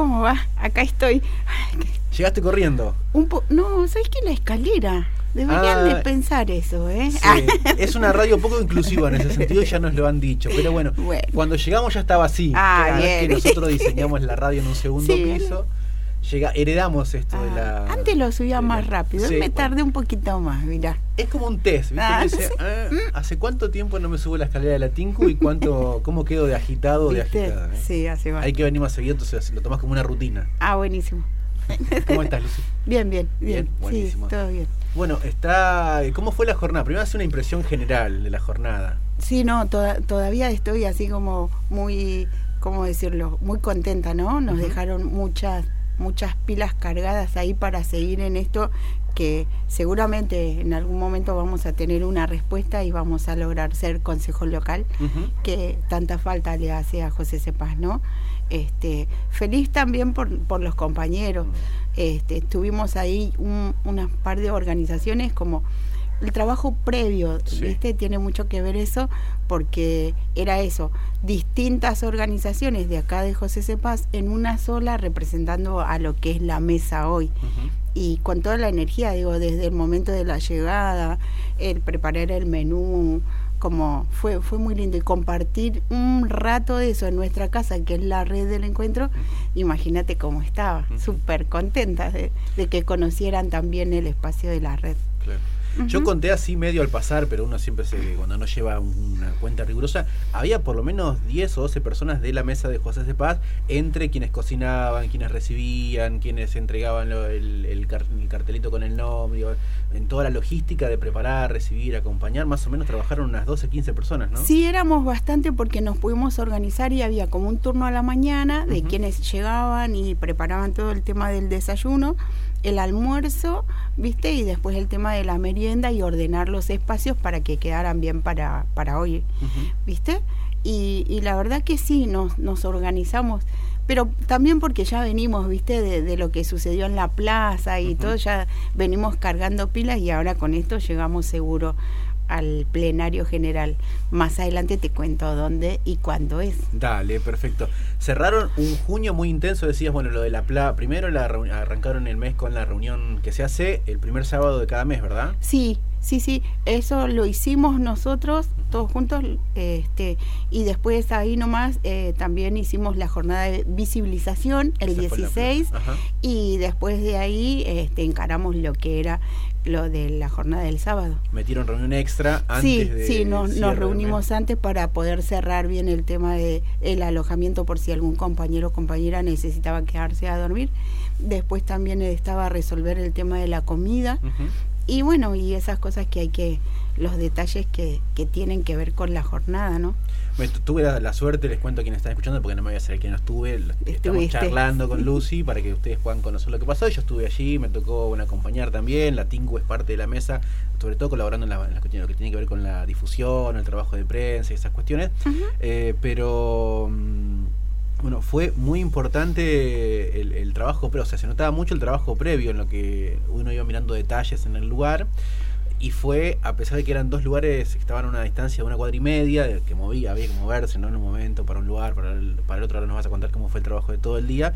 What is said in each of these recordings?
¿Cómo va? Acá estoy. ¿Llegaste corriendo? Un po no, ¿sabes qué? La escalera. Deberían de ah, pensar eso, ¿eh? Sí, es una radio poco inclusiva en ese sentido, ya nos lo han dicho. Pero bueno, cuando llegamos ya estaba así. Ah, bien. que nosotros diseñamos la radio en un segundo piso llega, heredamos esto de la. Ah, antes lo subía más rápido, me tardé un poquito más, mirá. Es como un test, ¿viste? Ah, ah, mm. ¿Hace cuánto tiempo no me subo la escalera de la Tinku y cuánto, cómo quedo de agitado o de agitada? Eh? Sí, hace más. Hay que venir más seguido, entonces lo tomas como una rutina. Ah, buenísimo. ¿Cómo estás, Lucy? Bien, bien, bien. buenísimo. todo bien. Bueno, está. ¿Cómo fue la jornada? Primero hace una impresión general de la jornada. Sí, no, todavía estoy así como muy, ¿cómo decirlo? Muy contenta, ¿no? Nos dejaron muchas muchas pilas cargadas ahí para seguir en esto que seguramente en algún momento vamos a tener una respuesta y vamos a lograr ser consejo local, que tanta falta le hace a José Cepaz, ¿no? Este, feliz también por, por los compañeros. Este, tuvimos ahí un, unas par de organizaciones como el trabajo previo, ¿viste? Tiene mucho que ver eso, porque era eso, distintas organizaciones de acá de José Cepaz en una sola representando a lo que es la mesa hoy. Y con toda la energía, digo, desde el momento de la llegada, el preparar el menú, como fue, fue muy lindo. Y compartir un rato de eso en nuestra casa, que es la red del encuentro, imagínate cómo estaba, súper contenta de, de que conocieran también el espacio de la red. Claro. Yo conté así medio al pasar, pero uno siempre se, cuando no lleva una cuenta rigurosa, había por lo menos 10 o 12 personas de la mesa de José de Paz, entre quienes cocinaban, quienes recibían, quienes entregaban el, cartelito con el nombre, en toda la logística de preparar, recibir, acompañar, más o menos trabajaron unas 12, 15 personas, ¿no? Sí, éramos bastante porque nos pudimos organizar y había como un turno a la mañana de quienes llegaban y preparaban todo el tema del desayuno el almuerzo, ¿viste? Y después el tema de la merienda y ordenar los espacios para que quedaran bien para, para hoy, ¿viste? Y, y, la verdad que sí, nos, nos organizamos, pero también porque ya venimos, ¿viste? De, de lo que sucedió en la plaza y todo, ya venimos cargando pilas y ahora con esto llegamos seguro al plenario general. Más adelante te cuento dónde y cuándo es. Dale, perfecto. Cerraron un junio muy intenso, decías, bueno, lo de la PLA, primero la arrancaron el mes con la reunión que se hace el primer sábado de cada mes, ¿verdad? Sí, sí, sí, eso lo hicimos nosotros todos juntos este y después ahí nomás eh, también hicimos la jornada de visibilización el 16 y después de ahí este, encaramos lo que era lo de la jornada del sábado. ¿Metieron reunión extra antes sí, de Sí, nos, nos reunimos antes para poder cerrar bien el tema de el alojamiento por si algún compañero o compañera necesitaba quedarse a dormir. Después también estaba resolver el tema de la comida. Y bueno, y esas cosas que hay que, los detalles que, que tienen que ver con la jornada, ¿no? tuve la, suerte, les cuento a quienes están escuchando, porque no me voy a hacer que no estuve. Estamos charlando con Lucy para que ustedes puedan conocer lo que pasó. Yo estuve allí, me tocó bueno, acompañar también. La Tingu es parte de la mesa, sobre todo colaborando en, la, las cuestiones que tiene que ver con la difusión, el trabajo de prensa y esas cuestiones. Eh, pero. Mm, bueno, fue muy importante el, trabajo, pero o sea, se notaba mucho el trabajo previo en lo que uno iba mirando detalles en el lugar y fue, a pesar de que eran dos lugares que estaban a una distancia de una cuadra y media, que movía, había que moverse ¿no? en un momento para un lugar, para el, para el otro, ahora nos vas a contar cómo fue el trabajo de todo el día,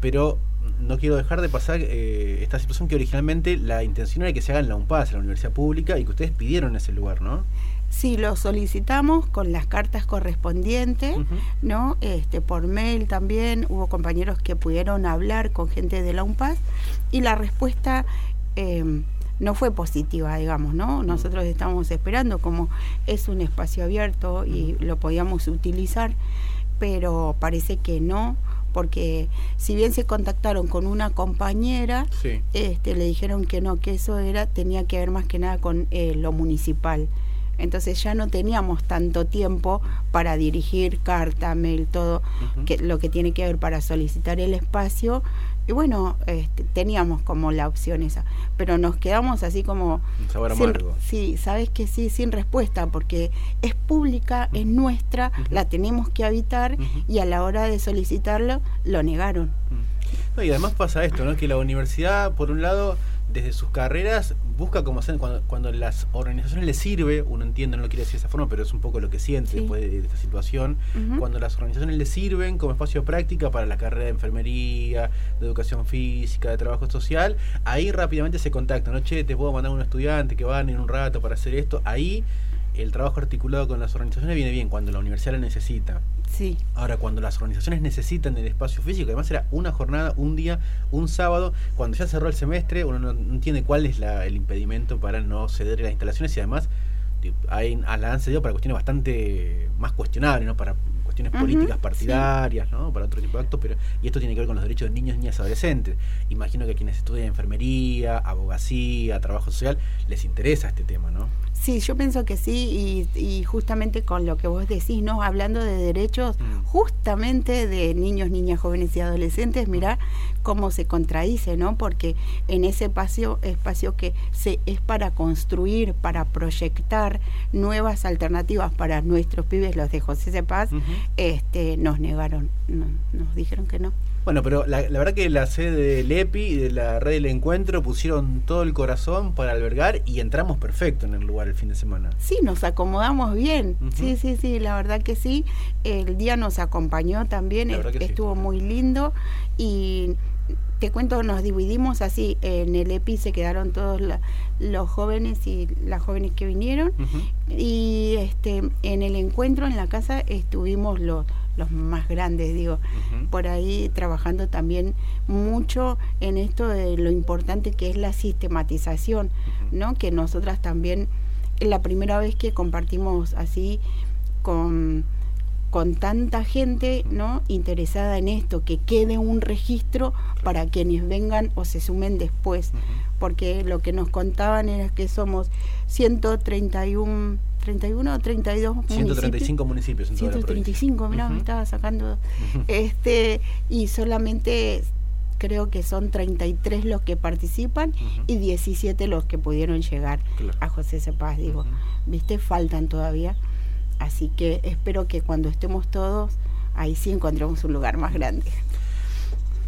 pero no quiero dejar de pasar eh, esta situación que originalmente la intención era que se haga en la UNPAS, en la Universidad Pública, y que ustedes pidieron ese lugar, ¿no? Sí, lo solicitamos con las cartas correspondientes, ¿no? Este, por mail también, hubo compañeros que pudieron hablar con gente de la UNPAS y la respuesta... Eh, no fue positiva, digamos, ¿no? Nosotros estamos esperando como es un espacio abierto y lo podíamos utilizar, pero parece que no, porque si bien se contactaron con una compañera, este, le dijeron que no, que eso era tenía que ver más que nada con eh, lo municipal. Entonces ya no teníamos tanto tiempo para dirigir carta, mail, todo que, lo que tiene que ver para solicitar el espacio. Y bueno, este, teníamos como la opción esa, pero nos quedamos así como... sí, sabes que sí, sin respuesta, porque es pública, es nuestra, la tenemos que habitar y a la hora de solicitarlo lo negaron. y además pasa esto, ¿no? Que la universidad, por un lado, desde sus carreras busca como hacer cuando, cuando las organizaciones les sirve, uno entiende, no lo quiere decir de esa forma, pero es un poco lo que siente después de, esta situación, cuando las organizaciones les sirven como espacio de práctica para la carrera de enfermería, de educación física, de trabajo social, ahí rápidamente se contactan, ¿no? Che, te puedo mandar a un estudiante que van en un rato para hacer esto, ahí el trabajo articulado con las organizaciones viene bien cuando la universidad lo necesita. Sí. Ahora, cuando las organizaciones necesitan el espacio físico, además era una jornada, un día, un sábado, cuando ya cerró el semestre, uno no, entiende cuál es la, el impedimento para no ceder las instalaciones y además hay, la han cedido para cuestiones bastante más cuestionables, ¿no? Para cuestiones políticas partidarias, ¿no? Para otro tipo de actos, pero y esto tiene que ver con los derechos de niños, niñas y adolescentes. Imagino que a quienes estudian enfermería, abogacía, trabajo social, les interesa este tema, ¿no? Sí, yo pienso que sí, y, justamente con lo que vos decís, ¿no? Hablando de derechos, mm. justamente de niños, niñas, jóvenes y adolescentes, mirá cómo se contradice, ¿no? Porque en ese espacio, espacio que se, es para construir, para proyectar nuevas alternativas para nuestros pibes, los de José C. Paz, este, nos negaron, nos dijeron que no. Bueno, pero la, verdad que la sede del EPI y de la red del encuentro pusieron todo el corazón para albergar y entramos perfecto en el lugar el fin de semana. Sí, nos acomodamos bien. Sí, sí, sí, la verdad que sí. El día nos acompañó también, estuvo muy lindo y te cuento, nos dividimos así, en el EPI se quedaron todos los jóvenes y las jóvenes que vinieron y este en el encuentro en la casa estuvimos los los más grandes, digo, por ahí trabajando también mucho en esto de lo importante que es la sistematización, ¿no? Que nosotras también, la primera vez que compartimos así con con tanta gente no interesada en esto que quede un registro para quienes vengan o se sumen después. Porque lo que nos contaban era que somos 131 31 o 32 135 municipios, en 135, mira, me estaba sacando. este Y solamente creo que son 33 los que participan y 17 los que pudieron llegar a José Cepaz. Digo, ¿viste? Faltan todavía. Así que espero que cuando estemos todos, ahí sí encontremos un lugar más grande.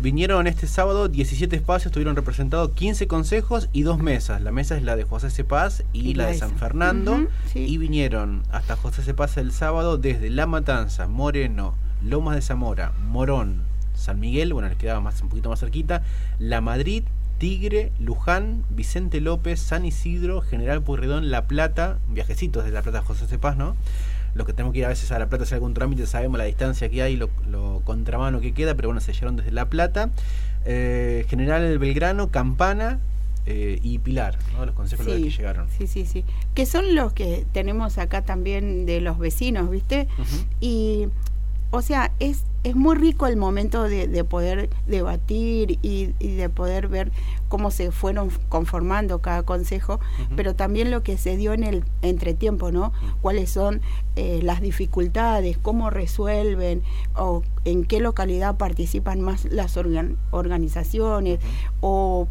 Vinieron este sábado 17 espacios, tuvieron representados 15 consejos y dos mesas. La mesa es la de José Cepaz y, la de San Fernando. Y vinieron hasta José Cepaz el sábado desde La Matanza, Moreno, Lomas de Zamora, Morón, San Miguel, bueno, les quedaba más, un poquito más cerquita, La Madrid, Tigre, Luján, Vicente López, San Isidro, General Purredón, La Plata, viajecitos de La Plata a José Cepaz, ¿no? Los que tenemos que ir a veces a La Plata hacer algún trámite sabemos la distancia que hay, lo, lo contramano que queda, pero bueno, se llegaron desde La Plata. Eh, General Belgrano, Campana, eh, y Pilar, ¿no? los consejos que llegaron. Sí, sí, sí. Que son los que tenemos acá también de los vecinos, ¿viste? Y o sea, es, es muy rico el momento de, poder debatir y, de poder ver cómo se fueron conformando cada consejo, pero también lo que se dio en el entretiempo, ¿no? Cuáles son eh, las dificultades, cómo resuelven o en qué localidad participan más las organizaciones o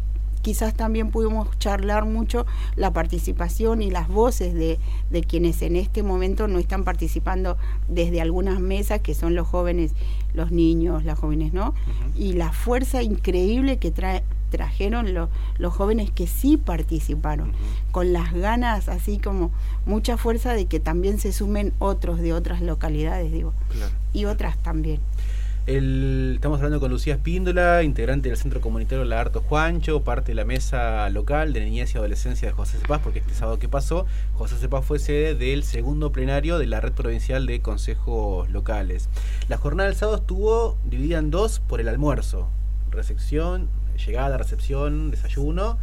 quizás también pudimos charlar mucho la participación y las voces de, de, quienes en este momento no están participando desde algunas mesas, que son los jóvenes, los niños, las jóvenes, ¿no? Y la fuerza increíble que trae, trajeron los jóvenes que sí participaron, con las ganas, así como mucha fuerza de que también se sumen otros de otras localidades, digo, y otras también estamos hablando con Lucía Espíndola, integrante del Centro Comunitario La Harto Juancho, parte de la mesa local de niñez y adolescencia de José Cepaz, porque este sábado que pasó, José Cepaz fue sede del segundo plenario de la Red Provincial de Consejos Locales. La jornada del sábado estuvo dividida en dos por el almuerzo, recepción, llegada, recepción, desayuno.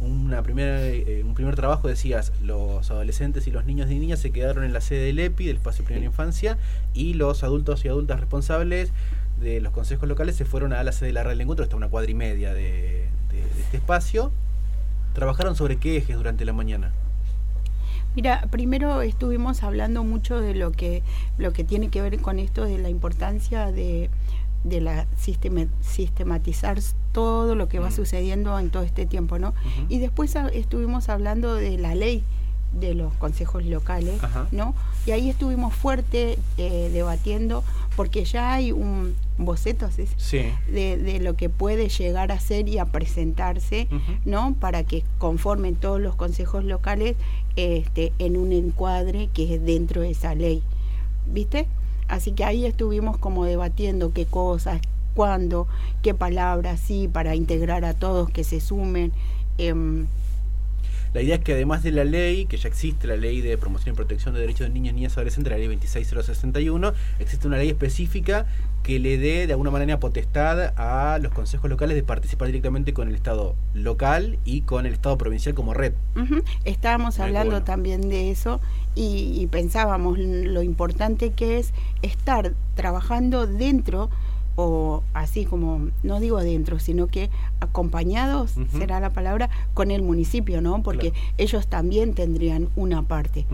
Una primera, eh, un primer trabajo decías, los adolescentes y los niños y niñas se quedaron en la sede del EPI, del Espacio Primera Infancia, y los adultos y adultas responsables de los consejos locales se fueron a la sede de la red del encuentro, está una cuadra y media de, este espacio. ¿Trabajaron sobre qué ejes durante la mañana? Mira, primero estuvimos hablando mucho de lo que, lo que tiene que ver con esto de la importancia de, de la sistematizar todo lo que va sucediendo en todo este tiempo, ¿no? Y después estuvimos hablando de la ley de los consejos locales, ¿no? Y ahí estuvimos fuerte eh, debatiendo, porque ya hay un boceto de, lo que puede llegar a ser y a presentarse, ¿no? Para que conformen todos los consejos locales este, en un encuadre que es dentro de esa ley, ¿viste? Así que ahí estuvimos como debatiendo qué cosas, cuándo, qué palabras, sí, para integrar a todos que se sumen. Em, la idea es que además de la ley, que ya existe la ley de promoción y protección de derechos de niños, niñas y adolescentes, la ley 26061, existe una ley específica que le dé de alguna manera potestad a los consejos locales de participar directamente con el Estado local y con el Estado provincial como red. Estábamos hablando también de eso y pensábamos lo importante que es estar trabajando dentro o así como, no digo adentro, sino que acompañados, será la palabra, con el municipio, ¿no? Porque ellos también tendrían una parte.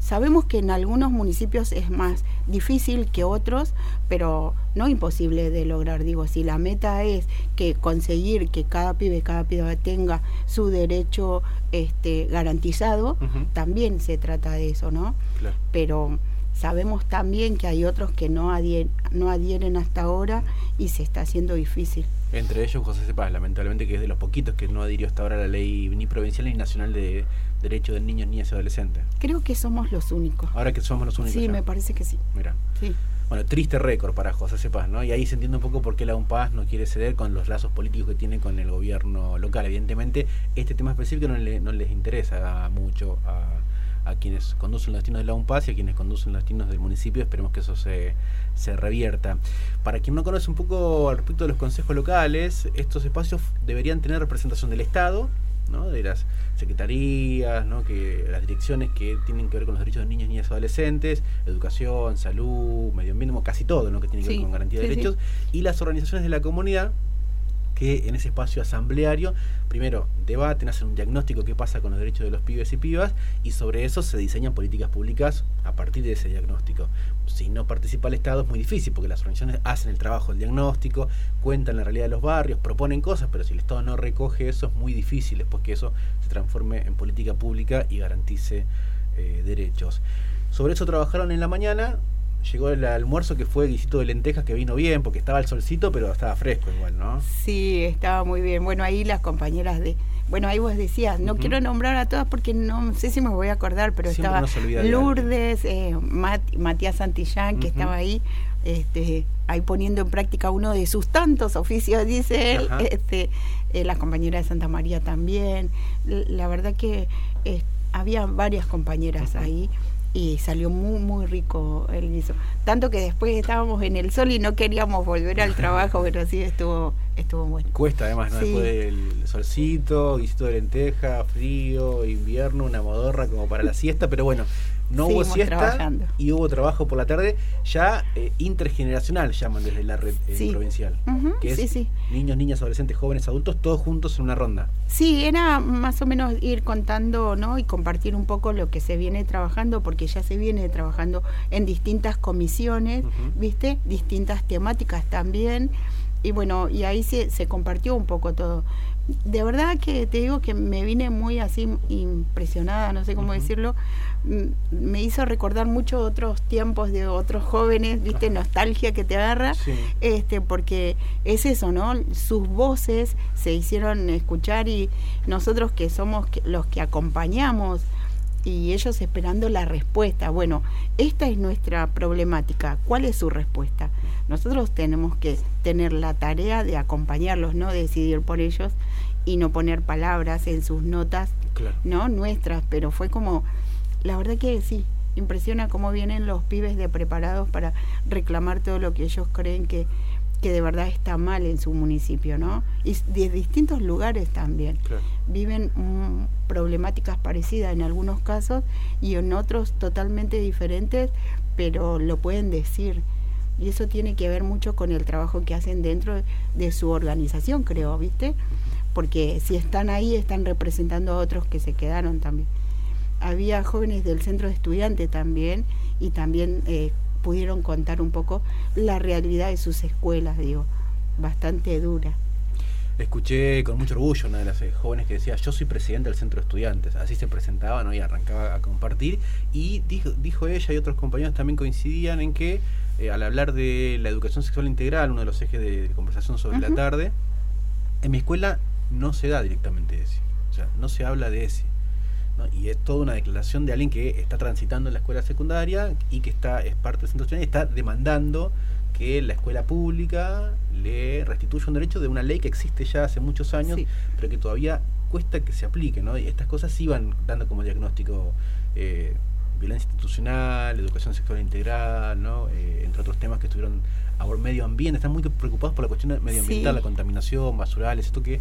Sabemos que en algunos municipios es más difícil que otros, pero no imposible de lograr. Digo, si la meta es que conseguir que cada pibe, cada pibe tenga su derecho este, garantizado, también se trata de eso, ¿no? Pero Sabemos también que hay otros que no, adhieren, no adhieren hasta ahora y se está haciendo difícil. Entre ellos José Cepaz, lamentablemente que es de los poquitos que no adhirió hasta ahora a la ley ni provincial ni nacional de derechos de niños, niñas y adolescentes. Creo que somos los únicos. Ahora que somos los únicos. Sí, me parece que sí. Mira. Sí. Bueno, triste récord para José Cepaz, ¿no? Y ahí se entiende un poco por qué la UNPAS no quiere ceder con los lazos políticos que tiene con el gobierno local. Evidentemente, este tema específico no, le, no les interesa mucho a a quienes conducen los destinos de la UNPAS y a quienes conducen los destinos del municipio. Esperemos que eso se, se revierta. Para quien no conoce un poco al respecto de los consejos locales, estos espacios deberían tener representación del Estado, ¿no? de las secretarías, ¿no? que las direcciones que tienen que ver con los derechos de niños, niñas y adolescentes, educación, salud, medio ambiente, casi todo ¿no? que tiene que ver con garantía de derechos, y las organizaciones de la comunidad que en ese espacio asambleario, primero debaten, hacen un diagnóstico qué pasa con los derechos de los pibes y pibas y sobre eso se diseñan políticas públicas a partir de ese diagnóstico. Si no participa el Estado es muy difícil porque las organizaciones hacen el trabajo del diagnóstico, cuentan la realidad de los barrios, proponen cosas, pero si el Estado no recoge eso es muy difícil después que eso se transforme en política pública y garantice eh, derechos. Sobre eso trabajaron en la mañana, llegó el almuerzo que fue guisito de lentejas que vino bien, porque estaba el solcito, pero estaba fresco igual, ¿no? Sí, estaba muy bien. Bueno, ahí las compañeras de... Bueno, ahí vos decías, no quiero nombrar a todas porque no sé si me voy a acordar, pero estaba Lourdes, eh, Matías Santillán, que estaba ahí, este, ahí poniendo en práctica uno de sus tantos oficios, dice él, este, eh, la compañera de Santa María también. La verdad que eh, había varias compañeras ahí y salió muy muy rico el guiso. Tanto que después estábamos en el sol y no queríamos volver al trabajo, pero sí estuvo estuvo bueno. Cuesta además, ¿no? Después del solcito, guisito de lenteja, frío, invierno, una modorra como para la siesta, pero bueno, no hubo siesta y hubo trabajo por la tarde, ya eh, intergeneracional llaman desde la red eh, provincial, que es niños, niñas, adolescentes, jóvenes, adultos, todos juntos en una ronda. Sí, era más o menos ir contando, ¿no? Y compartir un poco lo que se viene trabajando, porque ya se viene trabajando en distintas comisiones, ¿viste? Distintas temáticas también. Y bueno, y ahí se, se compartió un poco todo de verdad que te digo que me vine muy así impresionada, no sé cómo decirlo, me hizo recordar mucho otros tiempos de otros jóvenes, viste, nostalgia que te agarra, este, porque es eso, ¿no? Sus voces se hicieron escuchar y nosotros que somos los que acompañamos y ellos esperando la respuesta. Bueno, esta es nuestra problemática. ¿Cuál es su respuesta? Nosotros tenemos que tener la tarea de acompañarlos, no decidir por ellos y no poner palabras en sus notas, no nuestras, pero fue como, la verdad que sí, impresiona cómo vienen los pibes de preparados para reclamar todo lo que ellos creen que, que de verdad está mal en su municipio, ¿no? Y de distintos lugares también. Viven mm, problemáticas parecidas en algunos casos y en otros totalmente diferentes, pero lo pueden decir. Y eso tiene que ver mucho con el trabajo que hacen dentro de su organización, creo, ¿viste? Porque si están ahí, están representando a otros que se quedaron también. Había jóvenes del centro de estudiantes también y también eh, pudieron contar un poco la realidad de sus escuelas, digo, bastante dura. escuché con mucho orgullo una de las eh, jóvenes que decía, yo soy presidente del centro de estudiantes. Así se presentaba ¿no? y arrancaba a compartir. Y dijo, dijo ella y otros compañeros también coincidían en que eh, al hablar de la educación sexual integral, uno de los ejes de, conversación sobre la tarde, en mi escuela no se da directamente ese. O sea, no se habla de Y es toda una declaración de alguien que está transitando en la escuela secundaria y que está es parte del centro de estudiantes y está demandando que la escuela pública le restituya un derecho de una ley que existe ya hace muchos años, pero que todavía cuesta que se aplique, ¿no? Y estas cosas iban dando como diagnóstico eh, violencia institucional, educación sexual integral, ¿no? Eh, entre otros temas que estuvieron a medio ambiente, están muy preocupados por la cuestión medioambiental, la contaminación, basurales, esto que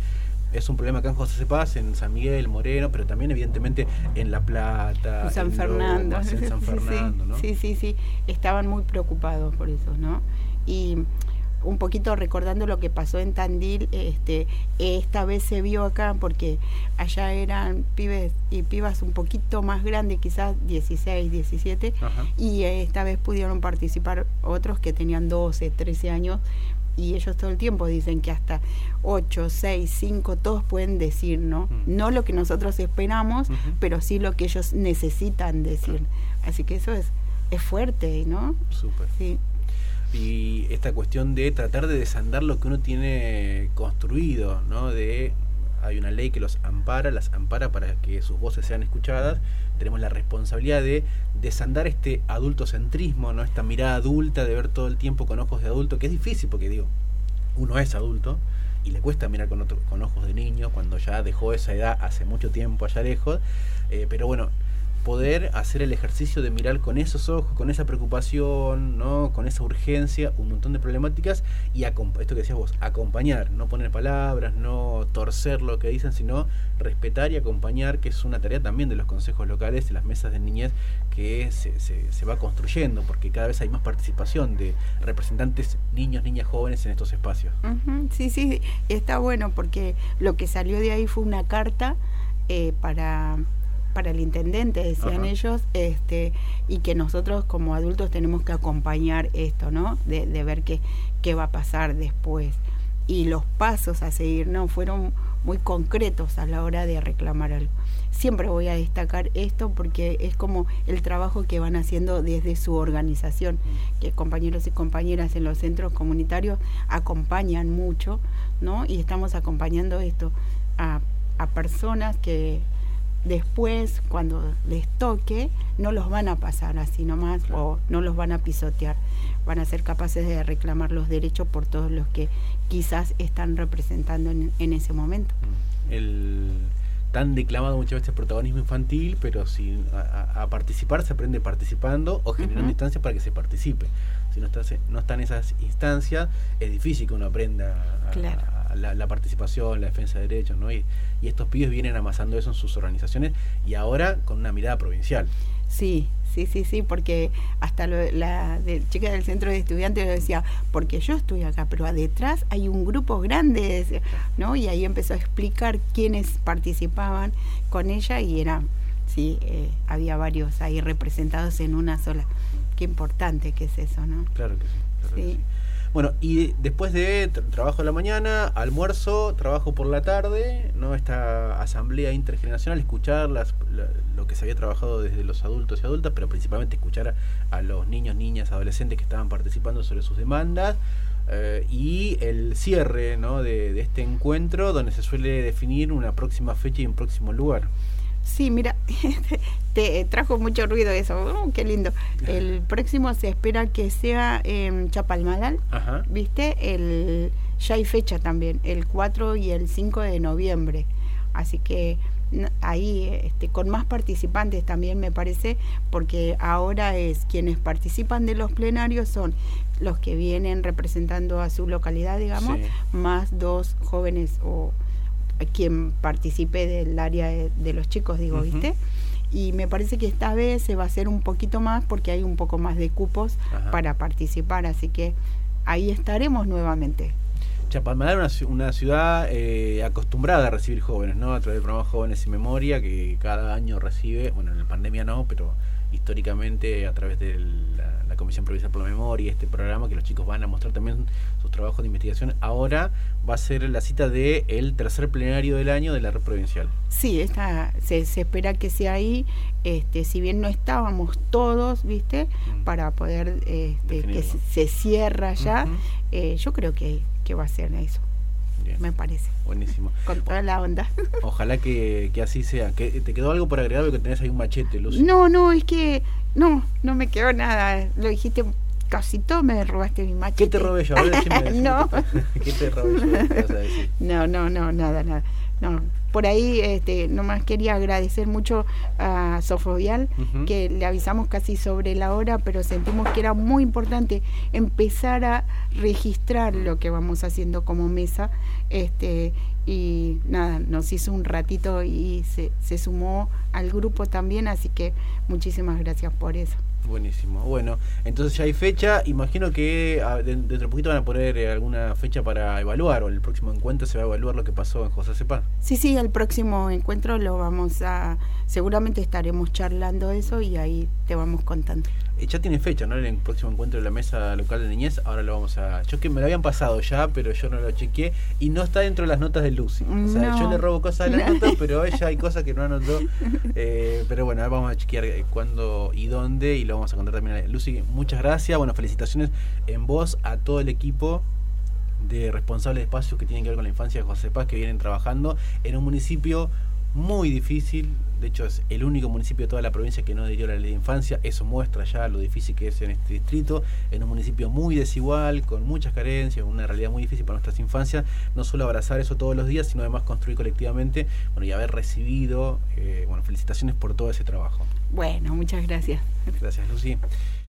es un problema acá en José Cepaz, en San Miguel, Moreno, pero también evidentemente en La Plata, en San Fernando, en San Fernando, ¿no? Sí, sí, sí, estaban muy preocupados por eso, ¿no? y un poquito recordando lo que pasó en Tandil, este, esta vez se vio acá porque allá eran pibes y pibas un poquito más grandes, quizás 16, 17, y esta vez pudieron participar otros que tenían 12, 13 años, y ellos todo el tiempo dicen que hasta 8, 6, 5, todos pueden decir, ¿no? Mm. No lo que nosotros esperamos, pero sí lo que ellos necesitan decir. Así que eso es, es fuerte, ¿no? Súper. Sí y esta cuestión de tratar de desandar lo que uno tiene construido, ¿no? De hay una ley que los ampara, las ampara para que sus voces sean escuchadas. Tenemos la responsabilidad de desandar este adultocentrismo, ¿no? Esta mirada adulta de ver todo el tiempo con ojos de adulto, que es difícil porque digo, uno es adulto y le cuesta mirar con otro, con ojos de niño cuando ya dejó esa edad hace mucho tiempo allá lejos. Eh, pero bueno, poder hacer el ejercicio de mirar con esos ojos, con esa preocupación, ¿no? con esa urgencia, un montón de problemáticas y esto que decías vos, acompañar, no poner palabras, no torcer lo que dicen, sino respetar y acompañar, que es una tarea también de los consejos locales, de las mesas de niñez, que se, se, va construyendo, porque cada vez hay más participación de representantes niños, niñas jóvenes en estos espacios. Sí, sí, está bueno porque lo que salió de ahí fue una carta eh, para para el intendente, decían ellos, este, y que nosotros como adultos tenemos que acompañar esto, ¿no? De, ver qué, qué va a pasar después. Y los pasos a seguir, ¿no? Fueron muy concretos a la hora de reclamar algo. Siempre voy a destacar esto porque es como el trabajo que van haciendo desde su organización, mm. que compañeros y compañeras en los centros comunitarios acompañan mucho, ¿no? Y estamos acompañando esto a, a personas que después cuando les toque no los van a pasar así nomás o no los van a pisotear. Van a ser capaces de reclamar los derechos por todos los que quizás están representando en, ese momento. Mm. el tan declamado muchas veces protagonismo infantil pero si a, participar se aprende participando o generando instancias para que se participe. Si no está, no está en esas instancias es difícil que uno aprenda a, la, participación, la defensa de derechos, ¿no? Y, estos pibes vienen amasando eso en sus organizaciones y ahora con una mirada provincial. Sí, sí, sí, sí, porque hasta la chica del centro de estudiantes lo decía, porque yo estoy acá, pero detrás hay un grupo grande, ¿no? Y ahí empezó a explicar quiénes participaban con ella y era, sí, eh, había varios ahí representados en una sola. Qué importante que es eso, ¿no? Claro que sí. Claro Que sí. Bueno, y después de trabajo en la mañana, almuerzo, trabajo por la tarde, ¿no? Esta asamblea intergeneracional, escuchar las, lo que se había trabajado desde los adultos y adultas, pero principalmente escuchar a, los niños, niñas, adolescentes que estaban participando sobre sus demandas. Eh, y el cierre ¿no? de, de este encuentro donde se suele definir una próxima fecha y un próximo lugar. Sí, mira, te trajo mucho ruido eso. Oh, qué lindo. El próximo se espera que sea en Chapalmalal. ¿Viste? El, ya hay fecha también, el 4 y el 5 de noviembre. Así que ahí este, con más participantes también me parece, porque ahora es quienes participan de los plenarios son los que vienen representando a su localidad, digamos, más dos jóvenes o quien participe del área de, los chicos, digo, ¿viste? Y me parece que esta vez se va a hacer un poquito más porque hay un poco más de cupos para participar, así que ahí estaremos nuevamente. Chapalmalal es una, ciudad eh, acostumbrada a recibir jóvenes, ¿no? A través del programa Jóvenes y Memoria, que cada año recibe, bueno, en la pandemia no, pero históricamente a través de la, Comisión Provincial por la Memoria, este programa que los chicos van a mostrar también sus trabajos de investigación. Ahora va a ser la cita del el tercer plenario del año de la red provincial. Sí, está, se, espera que sea ahí, este, si bien no estábamos todos, ¿viste? Mm. Para poder, este, que se, cierra ya, eh, yo creo que, que va a ser eso me parece. Buenísimo. Con toda la onda. Ojalá que, así sea. ¿Que, ¿Te quedó algo por agregar que tenés ahí un machete, Lucy? No, no, es que no, no me quedó nada. Lo dijiste casi todo, me robaste mi machete. ¿Qué te robé yo? no. ¿Qué te robé yo? No, no, no, nada, nada. No, por ahí este, nomás quería agradecer mucho a Sofobial, que le avisamos casi sobre la hora, pero sentimos que era muy importante empezar a registrar lo que vamos haciendo como mesa. Este, y nada, nos hizo un ratito y se, se sumó al grupo también, así que muchísimas gracias por eso. Buenísimo. Bueno, entonces ya hay fecha. Imagino que ah, dentro de poquito van a poner eh, alguna fecha para evaluar o el próximo encuentro se va a evaluar lo que pasó en José Cepá. Sí, sí, el próximo encuentro lo vamos a... Seguramente estaremos charlando eso y ahí te vamos contando. Eh, ya tiene fecha, ¿no? El próximo encuentro de la mesa local de niñez. Ahora lo vamos a. Yo que me lo habían pasado ya, pero yo no lo chequeé. Y no está dentro de las notas de Lucy. O sea, yo le robo cosas a las notas, pero ella hay cosas que no anotó. Eh, pero bueno, vamos a chequear eh, cuándo y dónde. Y lo vamos a contar también a Lucy. Muchas gracias. Bueno, felicitaciones en voz a todo el equipo de responsables de espacios que tienen que ver con la infancia de José Paz que vienen trabajando en un municipio muy difícil. De hecho, es el único municipio de toda la provincia que no adhirió a la ley de infancia. Eso muestra ya lo difícil que es en este distrito. En un municipio muy desigual, con muchas carencias, una realidad muy difícil para nuestras infancias. No solo abrazar eso todos los días, sino además construir colectivamente bueno, y haber recibido. Eh, bueno, felicitaciones por todo ese trabajo. Bueno, muchas gracias. Gracias, Lucy.